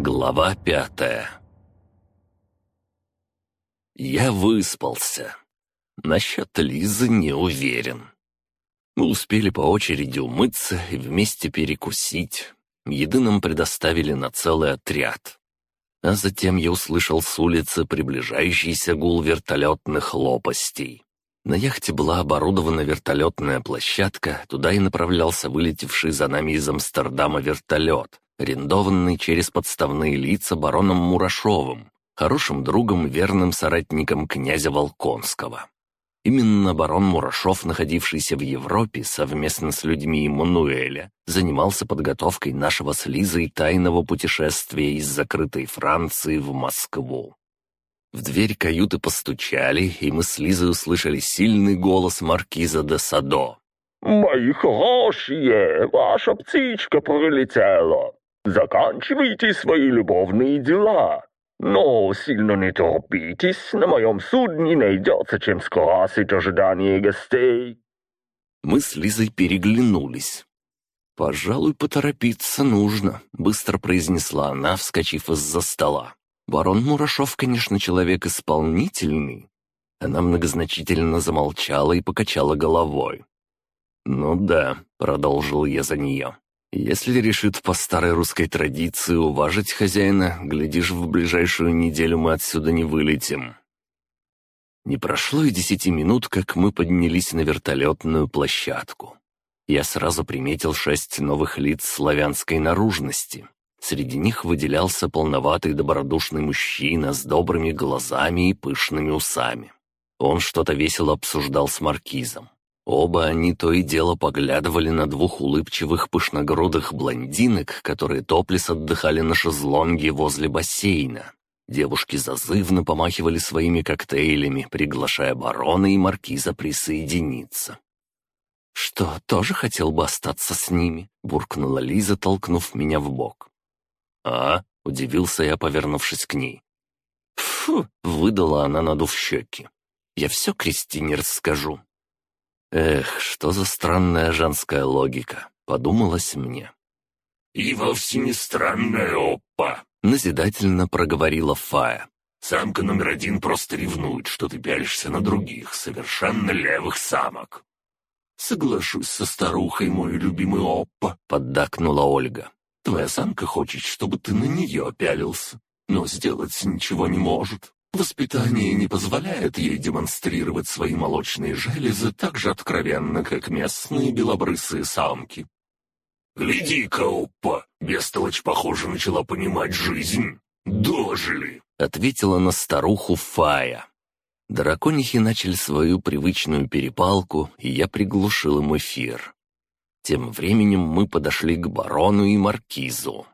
Глава пятая Я выспался. Насчет Лизы не уверен. Мы успели по очереди умыться и вместе перекусить. Еды нам предоставили на целый отряд. А затем я услышал с улицы приближающийся гул вертолетных лопастей. На яхте была оборудована вертолетная площадка, туда и направлялся вылетевший за нами из Амстердама вертолет, арендованный через подставные лица бароном Мурашовым, хорошим другом и верным соратником князя Волконского. Именно барон Мурашов, находившийся в Европе совместно с людьми Эммануэля, занимался подготовкой нашего с Лизой тайного путешествия из закрытой Франции в Москву. В дверь каюты постучали, и мы с Лизой услышали сильный голос маркиза де Садо. «Мои хорошие, ваша птичка прилетела. Заканчивайте свои любовные дела. Но сильно не торопитесь, на моем судне найдется чем скрасить ожидание гостей». Мы с Лизой переглянулись. «Пожалуй, поторопиться нужно», — быстро произнесла она, вскочив из-за стола. Барон Мурашов, конечно, человек исполнительный. Она многозначительно замолчала и покачала головой. «Ну да», — продолжил я за нее. «Если решит по старой русской традиции уважить хозяина, глядишь, в ближайшую неделю мы отсюда не вылетим». Не прошло и десяти минут, как мы поднялись на вертолетную площадку. Я сразу приметил шесть новых лиц славянской наружности. Среди них выделялся полноватый добродушный мужчина с добрыми глазами и пышными усами. Он что-то весело обсуждал с маркизом. Оба они то и дело поглядывали на двух улыбчивых пышногрудых блондинок, которые топлес отдыхали на шезлонге возле бассейна. Девушки зазывно помахивали своими коктейлями, приглашая барона и маркиза присоединиться. «Что, тоже хотел бы остаться с ними?» — буркнула Лиза, толкнув меня в бок. «А?» — удивился я, повернувшись к ней. «Фу!» — выдала она, надув щеки. «Я все Кристине расскажу». Эх, что за странная женская логика, подумалось мне. «И вовсе не странная, опа!» — назидательно проговорила Фая. «Самка номер один просто ревнует, что ты пялишься на других, совершенно левых самок». «Соглашусь со старухой, мой любимый опа», — поддакнула Ольга. Твоя самка хочет, чтобы ты на нее пялился, но сделать ничего не может. Воспитание не позволяет ей демонстрировать свои молочные железы так же откровенно, как местные белобрысые самки. «Гляди-ка, опа! Бестолочь, похоже, начала понимать жизнь. Дожили!» — ответила на старуху Фая. Драконихи начали свою привычную перепалку, и я приглушил им эфир. Тем временем мы подошли к барону и маркизу.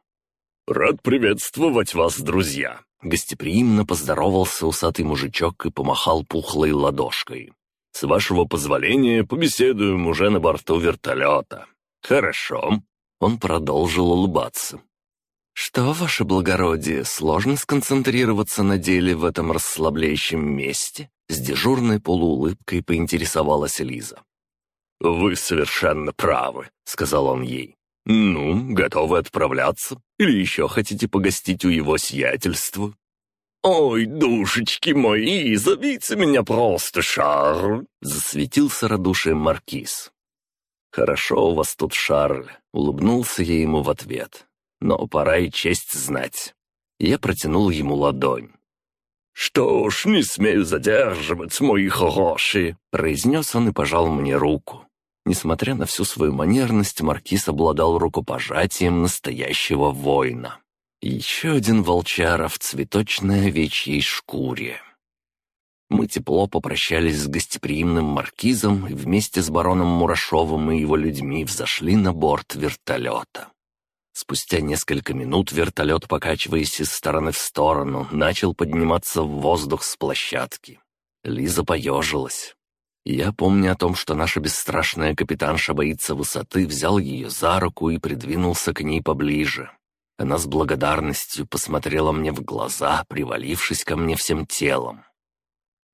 «Рад приветствовать вас, друзья!» Гостеприимно поздоровался усатый мужичок и помахал пухлой ладошкой. «С вашего позволения побеседуем уже на борту вертолета». «Хорошо». Он продолжил улыбаться. «Что, ваше благородие, сложно сконцентрироваться на деле в этом расслабляющем месте?» С дежурной полуулыбкой поинтересовалась Лиза. «Вы совершенно правы», — сказал он ей. «Ну, готовы отправляться? Или еще хотите погостить у его сиятельства?» «Ой, душечки мои, зовите меня просто Шарль!» — засветился радушием маркиз. «Хорошо у вас тут, Шарль», — улыбнулся я ему в ответ. «Но пора и честь знать». Я протянул ему ладонь. «Что ж, не смею задерживать, мои хорошие», — произнес он и пожал мне руку. Несмотря на всю свою манерность, маркиз обладал рукопожатием настоящего воина. Еще один волчара в цветочной овечьей шкуре. Мы тепло попрощались с гостеприимным маркизом и вместе с бароном Мурашовым и его людьми взошли на борт вертолета. Спустя несколько минут вертолет, покачиваясь из стороны в сторону, начал подниматься в воздух с площадки. Лиза поежилась. Я, помня о том, что наша бесстрашная капитанша боится высоты, взял ее за руку и придвинулся к ней поближе. Она с благодарностью посмотрела мне в глаза, привалившись ко мне всем телом.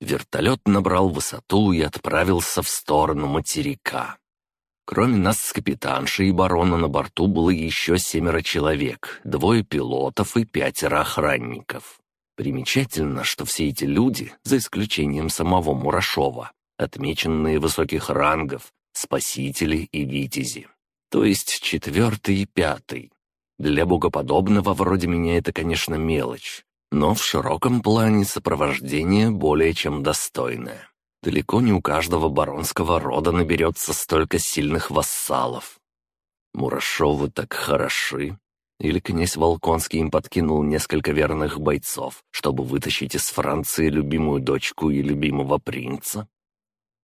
Вертолет набрал высоту и отправился в сторону материка. Кроме нас с капитаншей и барона на борту было еще семеро человек, двое пилотов и пятеро охранников. Примечательно, что все эти люди, за исключением самого Мурашова, отмеченные высоких рангов, спасители и витязи. То есть четвертый и пятый. Для богоподобного вроде меня это, конечно, мелочь, но в широком плане сопровождение более чем достойное. Далеко не у каждого баронского рода наберется столько сильных вассалов. Мурашовы так хороши. Или князь Волконский им подкинул несколько верных бойцов, чтобы вытащить из Франции любимую дочку и любимого принца?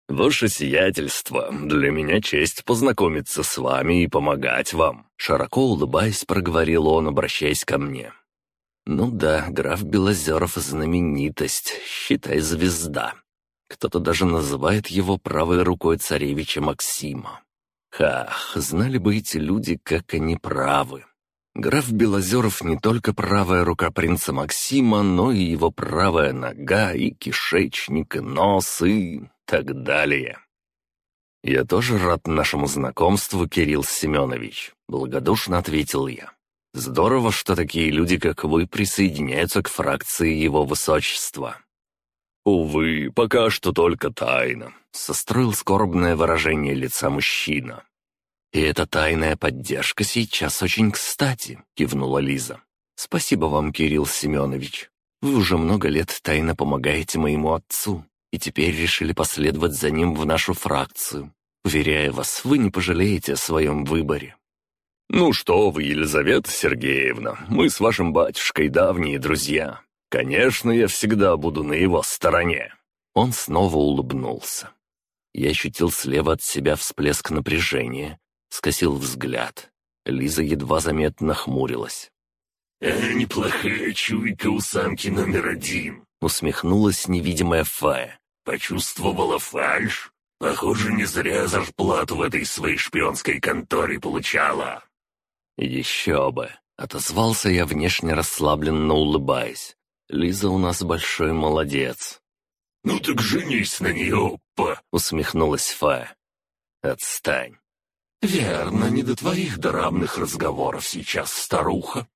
«Ваше сиятельство, для меня честь познакомиться с вами и помогать вам», широко улыбаясь, проговорил он, обращаясь ко мне. «Ну да, граф Белозеров — знаменитость, считай, звезда. Кто-то даже называет его правой рукой царевича Максима. Хах, знали бы эти люди, как они правы. Граф Белозеров не только правая рука принца Максима, но и его правая нога, и кишечник, и нос, и так далее. «Я тоже рад нашему знакомству, Кирилл Семенович», — благодушно ответил я. «Здорово, что такие люди, как вы, присоединяются к фракции его высочества». «Увы, пока что только тайна», — состроил скорбное выражение лица мужчина. «И эта тайная поддержка сейчас очень кстати», — кивнула Лиза. «Спасибо вам, Кирилл Семенович. Вы уже много лет тайно помогаете моему отцу и теперь решили последовать за ним в нашу фракцию. Уверяю вас, вы не пожалеете о своем выборе». «Ну что вы, Елизавета Сергеевна, мы с вашим батюшкой давние друзья. Конечно, я всегда буду на его стороне». Он снова улыбнулся. Я ощутил слева от себя всплеск напряжения, скосил взгляд. Лиза едва заметно хмурилась. «Э, неплохая чуйка у самки номер один», — усмехнулась невидимая Фая. Почувствовала фальшь? Похоже, не зря зарплату в этой своей шпионской конторе получала. Еще бы. Отозвался я внешне расслабленно улыбаясь. Лиза у нас большой молодец. «Ну так женись на нее, опа!» — усмехнулась Фая. «Отстань». «Верно, не до твоих дорамных разговоров сейчас, старуха.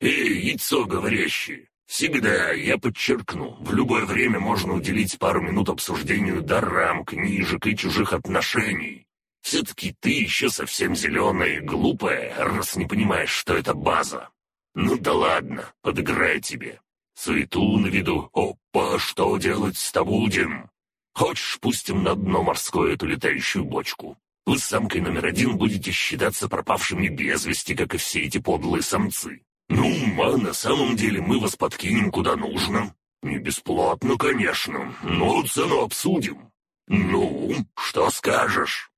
Эй, яйцо говорящее, Всегда, я подчеркну, в любое время можно уделить пару минут обсуждению дарам, книжек и чужих отношений. Все-таки ты еще совсем зеленая и глупая, раз не понимаешь, что это база. Ну да ладно, подыграй тебе. Суету на виду. Опа, что делать-то будем? Хочешь, пустим на дно морское эту летающую бочку? Вы с самкой номер один будете считаться пропавшими без вести, как и все эти подлые самцы. «Ну, а на самом деле мы вас подкинем куда нужно. Не бесплатно, конечно, но цену обсудим. Ну, что скажешь?»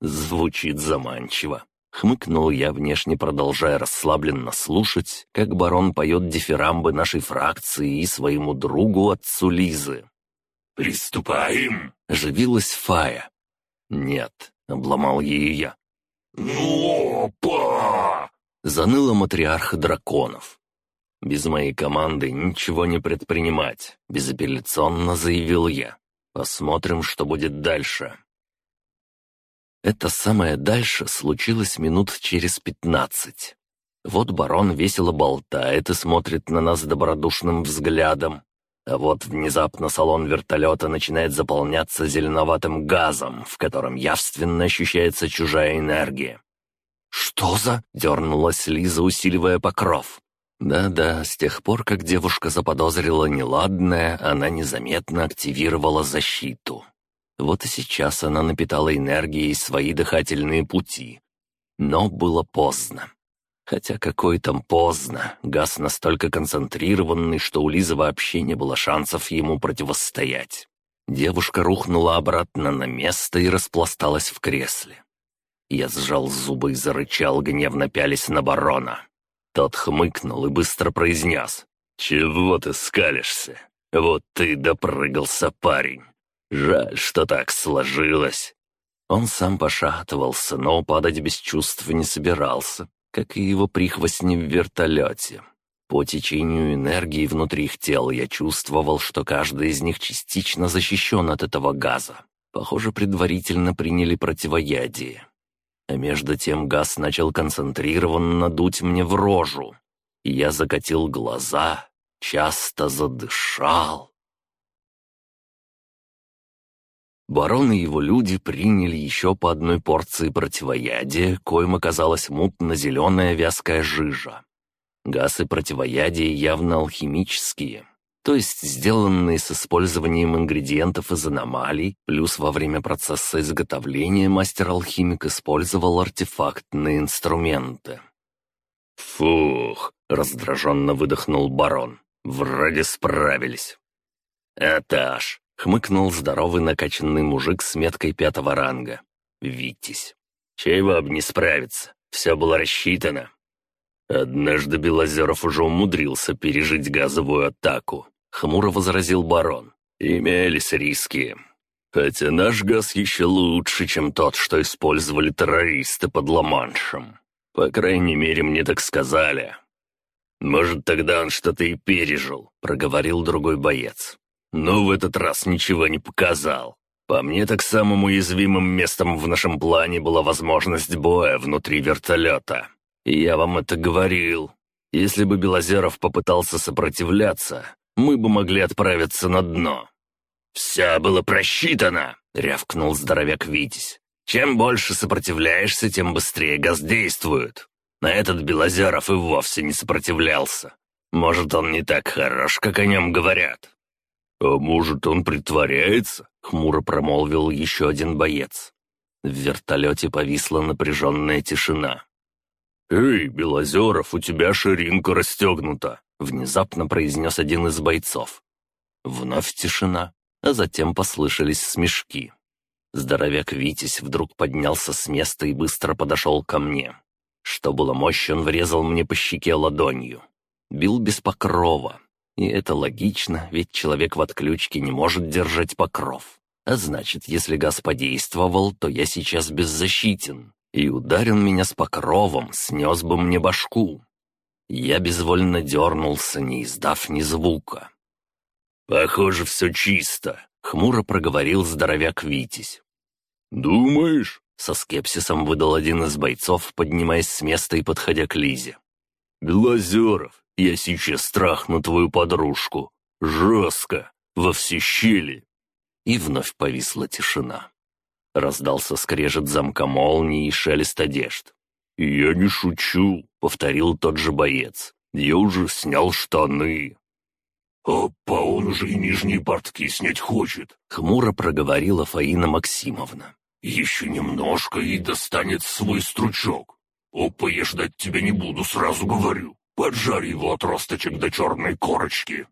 Звучит заманчиво. Хмыкнул я, внешне продолжая расслабленно слушать, как барон поет дифирамбы нашей фракции и своему другу отцу Лизы. «Приступаем!» — оживилась Фая. «Нет», — обломал ее я. «Ну, опа!» Заныла матриарх драконов. «Без моей команды ничего не предпринимать», — безапелляционно заявил я. «Посмотрим, что будет дальше». Это самое дальше случилось минут через пятнадцать. Вот барон весело болтает и смотрит на нас добродушным взглядом. А вот внезапно салон вертолета начинает заполняться зеленоватым газом, в котором явственно ощущается чужая энергия. «Что за...» — дернулась Лиза, усиливая покров. Да-да, с тех пор, как девушка заподозрила неладное, она незаметно активировала защиту. Вот и сейчас она напитала энергией свои дыхательные пути. Но было поздно. Хотя какой там поздно, газ настолько концентрированный, что у Лизы вообще не было шансов ему противостоять. Девушка рухнула обратно на место и распласталась в кресле. Я сжал зубы и зарычал, гневно пялись на барона. Тот хмыкнул и быстро произнес. «Чего ты скалишься? Вот ты допрыгался, парень. Жаль, что так сложилось». Он сам пошатывался, но падать без чувств не собирался, как и его прихвостни в вертолете. По течению энергии внутри их тел я чувствовал, что каждый из них частично защищен от этого газа. Похоже, предварительно приняли противоядие. А между тем газ начал концентрированно дуть мне в рожу. Я закатил глаза, часто задышал. Барон и его люди приняли еще по одной порции противоядия, коим оказалась мутно-зеленая вязкая жижа. Газ и противоядие явно алхимические, то есть сделанные с использованием ингредиентов из аномалий, плюс во время процесса изготовления мастер-алхимик использовал артефактные инструменты. «Фух!» — раздраженно выдохнул барон. «Вроде справились». «Этаж!» — хмыкнул здоровый накачанный мужик с меткой пятого ранга. «Витязь!» «Чего бы не справиться? Все было рассчитано». Однажды Белозеров уже умудрился пережить газовую атаку. — хмуро возразил барон. «Имелись риски. Хотя наш газ еще лучше, чем тот, что использовали террористы под Ла-Маншем. По крайней мере, мне так сказали». «Может, тогда он что-то и пережил», — проговорил другой боец. «Но в этот раз ничего не показал. По мне, так самым уязвимым местом в нашем плане была возможность боя внутри вертолета. И я вам это говорил. Если бы Белозеров попытался сопротивляться, мы бы могли отправиться на дно». «Все было просчитано!» — рявкнул здоровяк Витязь. «Чем больше сопротивляешься, тем быстрее газ действует. На этот Белозеров и вовсе не сопротивлялся. Может, он не так хорош, как о нем говорят». «А может, он притворяется?» — хмуро промолвил еще один боец. В вертолете повисла напряженная тишина. «Эй, Белозеров, у тебя ширинка расстегнута!» — внезапно произнес один из бойцов. Вновь тишина, а затем послышались смешки. Здоровяк Витязь вдруг поднялся с места и быстро подошел ко мне. Что было мощь, он врезал мне по щеке ладонью. Бил без покрова. И это логично, ведь человек в отключке не может держать покров. А значит, если газ подействовал, то я сейчас беззащитен. И ударил меня с покровом, снес бы мне башку. Я безвольно дернулся, не издав ни звука. «Похоже, все чисто», — хмуро проговорил здоровяк Витязь. «Думаешь?» — со скепсисом выдал один из бойцов, поднимаясь с места и подходя к Лизе. «Белозеров, я сейчас страхну твою подружку. Жестко, во все щели». И вновь повисла тишина. Раздался скрежет замка молнии и шелест одежд. «Я не шучу», — повторил тот же боец. «Я уже снял штаны». «Опа, он уже и нижние портки снять хочет», — хмуро проговорила Фаина Максимовна. «Еще немножко и достанет свой стручок. Опа, я ждать тебя не буду, сразу говорю. Поджарь его отросточек до черной корочки».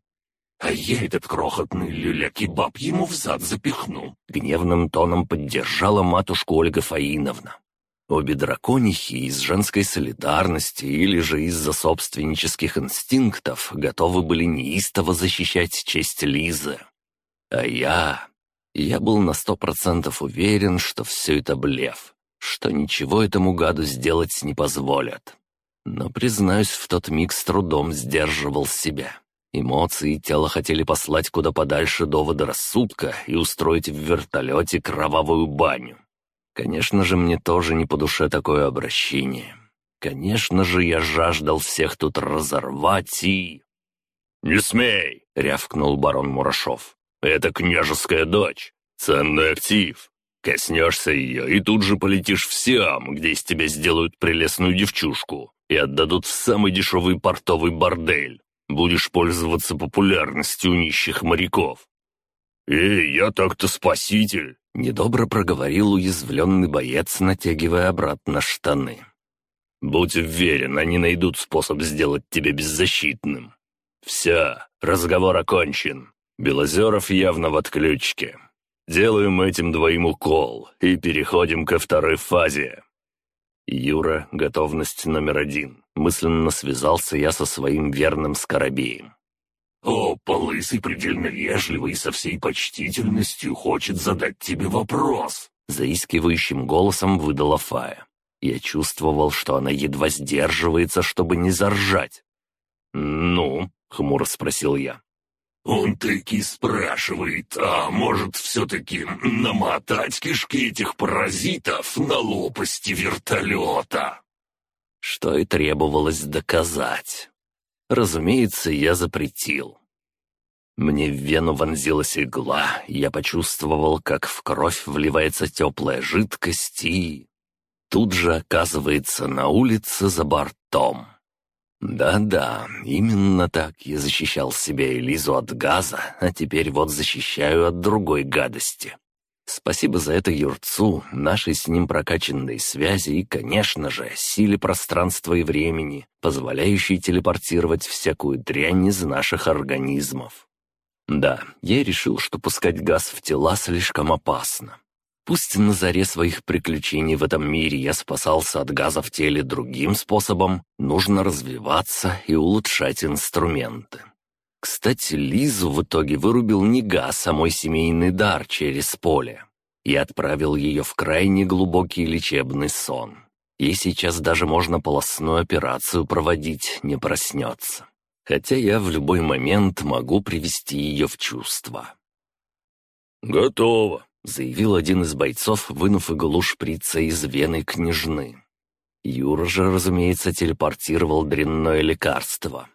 «А я этот крохотный люля-кебаб ему в зад запихну», — гневным тоном поддержала матушку Ольга Фаиновна. Обе драконихи из женской солидарности или же из-за собственнических инстинктов готовы были неистово защищать честь Лизы. А я... Я был на сто процентов уверен, что все это блеф, что ничего этому гаду сделать не позволят. Но, признаюсь, в тот миг с трудом сдерживал себя. Эмоции и тело хотели послать куда подальше доводы рассудка и устроить в вертолете кровавую баню. Конечно же, мне тоже не по душе такое обращение. Конечно же, я жаждал всех тут разорвать и... «Не смей!» — рявкнул барон Мурашов. «Это княжеская дочь, ценный актив. Коснешься ее, и тут же полетишь в Сиам, где из тебя сделают прелестную девчушку и отдадут в самый дешевый портовый бордель. Будешь пользоваться популярностью нищих моряков. «Эй, я так-то спаситель!» Недобро проговорил уязвленный боец, натягивая обратно штаны. «Будь уверен, они найдут способ сделать тебя беззащитным. Все, разговор окончен. Белозеров явно в отключке. Делаем этим двоим укол и переходим ко второй фазе». Юра, готовность номер один. Мысленно связался я со своим верным скоробеем. «О, Лысый предельно вежливый и со всей почтительностью хочет задать тебе вопрос», заискивающим голосом выдала Фая. Я чувствовал, что она едва сдерживается, чтобы не заржать. «Ну?» — хмуро спросил я. Он таки спрашивает, а может все-таки намотать кишки этих паразитов на лопасти вертолета? Что и требовалось доказать. Разумеется, я запретил. Мне в вену вонзилась игла, я почувствовал, как в кровь вливается теплая жидкость и... Тут же оказывается на улице за бортом. Да-да, именно так я защищал себя и Лизу от газа, а теперь вот защищаю от другой гадости. Спасибо за это Юрцу, нашей с ним прокачанной связи и, конечно же, силе пространства и времени, позволяющей телепортировать всякую дрянь из наших организмов. Да, я решил, что пускать газ в тела слишком опасно. Пусть на заре своих приключений в этом мире я спасался от газа в теле другим способом, нужно развиваться и улучшать инструменты. Кстати, Лизу в итоге вырубил не газ, а мой семейный дар через поле. И отправил ее в крайне глубокий лечебный сон. И сейчас даже можно полостную операцию проводить, не проснется. Хотя я в любой момент могу привести ее в чувство. «Готово», заявил один из бойцов, вынув иглу шприца из вены княжны. Юра же, разумеется, телепортировал дрянное лекарство.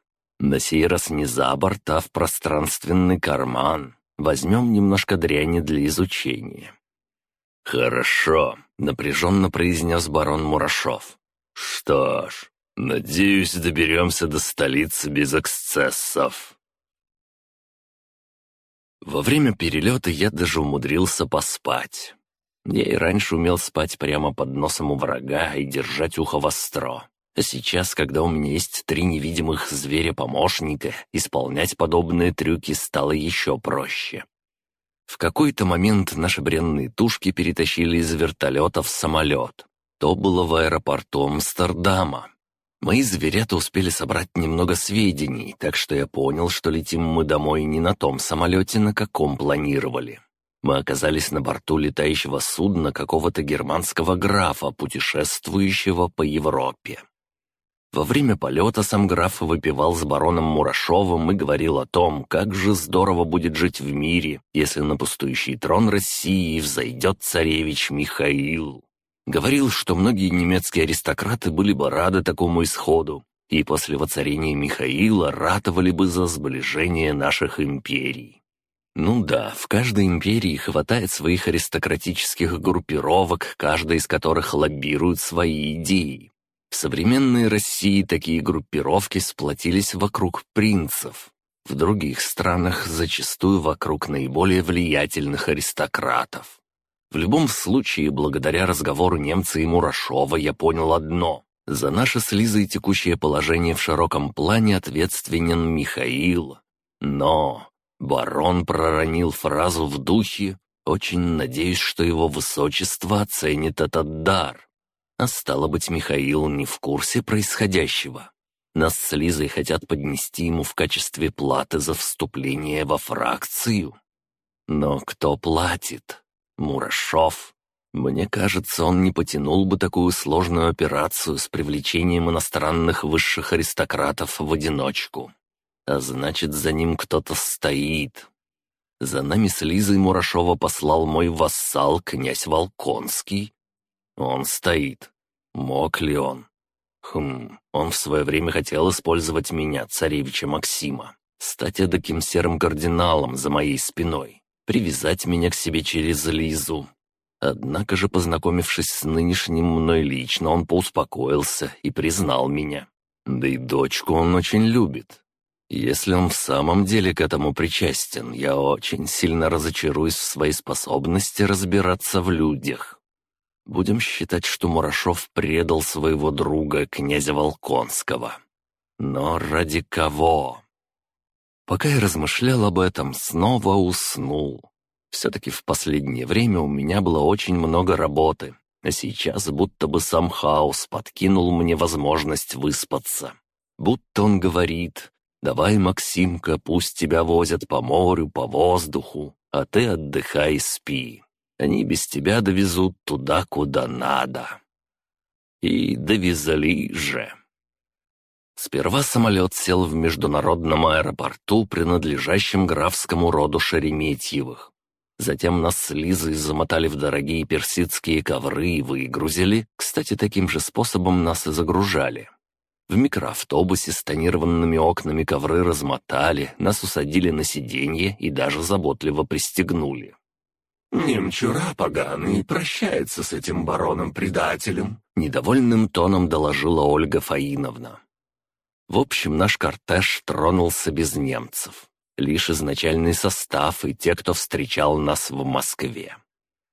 На сей раз не за борт, а в пространственный карман. Возьмем немножко дряни для изучения. «Хорошо», — напряженно произнес барон Мурашов. «Что ж, надеюсь, доберемся до столицы без эксцессов». Во время перелета я даже умудрился поспать. Я и раньше умел спать прямо под носом у врага и держать ухо востро. А сейчас, когда у меня есть три невидимых зверя-помощника, исполнять подобные трюки стало еще проще. В какой-то момент наши бренные тушки перетащили из вертолета в самолет. То было в аэропорту Амстердама. Мои зверята успели собрать немного сведений, так что я понял, что летим мы домой не на том самолете, на каком планировали. Мы оказались на борту летающего судна какого-то германского графа, путешествующего по Европе. Во время полета сам граф выпивал с бароном Мурашовым и говорил о том, как же здорово будет жить в мире, если на пустующий трон России взойдет царевич Михаил. Говорил, что многие немецкие аристократы были бы рады такому исходу, и после воцарения Михаила ратовали бы за сближение наших империй. Ну да, в каждой империи хватает своих аристократических группировок, каждая из которых лоббирует свои идеи. В современной России такие группировки сплотились вокруг принцев. В других странах зачастую вокруг наиболее влиятельных аристократов. В любом случае, благодаря разговору немца и Мурашова, я понял одно. За наше с Лизой текущее положение в широком плане ответственен Михаил. Но барон проронил фразу в духе «Очень надеюсь, что его высочество оценит этот дар». А стало быть, Михаил не в курсе происходящего. Нас с Лизой хотят поднести ему в качестве платы за вступление во фракцию. Но кто платит? Мурашов. Мне кажется, он не потянул бы такую сложную операцию с привлечением иностранных высших аристократов в одиночку. А значит, за ним кто-то стоит. За нами с Лизой Мурашова послал мой вассал, князь Волконский. Он стоит. Мог ли он? Хм, он в свое время хотел использовать меня, царевича Максима, стать эдаким серым кардиналом за моей спиной привязать меня к себе через Лизу. Однако же, познакомившись с нынешним мной лично, он поуспокоился и признал меня. Да и дочку он очень любит. Если он в самом деле к этому причастен, я очень сильно разочаруюсь в своей способности разбираться в людях. Будем считать, что Мурашов предал своего друга, князя Волконского. Но ради кого? Пока я размышлял об этом, снова уснул. Все-таки в последнее время у меня было очень много работы, а сейчас будто бы сам хаос подкинул мне возможность выспаться. Будто он говорит, «Давай, Максимка, пусть тебя возят по морю, по воздуху, а ты отдыхай и спи. Они без тебя довезут туда, куда надо». И довезли же. Сперва самолет сел в международном аэропорту, принадлежащем графскому роду Шереметьевых. Затем нас с Лизой замотали в дорогие персидские ковры и выгрузили. Кстати, таким же способом нас и загружали. В микроавтобусе с тонированными окнами ковры размотали, нас усадили на сиденье и даже заботливо пристегнули. «Немчура поганый прощается с этим бароном-предателем», — недовольным тоном доложила Ольга Фаиновна. В общем, наш кортеж тронулся без немцев. Лишь изначальный состав и те, кто встречал нас в Москве.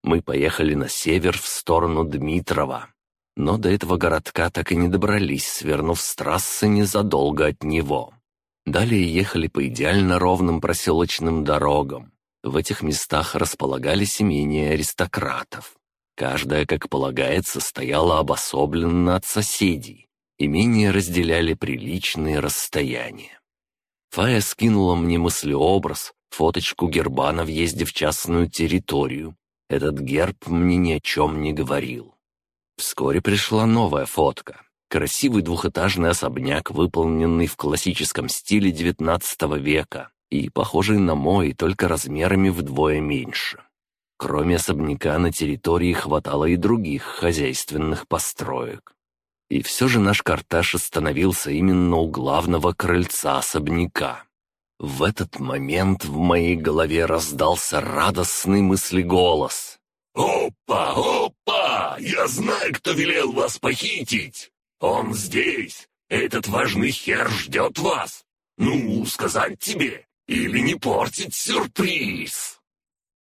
Мы поехали на север в сторону Дмитрова, но до этого городка так и не добрались, свернув с трассы незадолго от него. Далее ехали по идеально ровным проселочным дорогам. В этих местах располагались имения аристократов. Каждая, как полагается, стояла обособленно от соседей. Имения разделяли приличные расстояния. Фая скинула мне мыслеобраз, фоточку герба на въезде в частную территорию. Этот герб мне ни о чем не говорил. Вскоре пришла новая фотка. Красивый двухэтажный особняк, выполненный в классическом стиле XIX века и похожий на мой, только размерами вдвое меньше. Кроме особняка на территории хватало и других хозяйственных построек. И все же наш карташ остановился именно у главного крыльца особняка. В этот момент в моей голове раздался радостный мыслеголос. «Опа, опа! Я знаю, кто велел вас похитить! Он здесь! Этот важный хер ждет вас! Ну, сказать тебе, или не портить сюрприз!»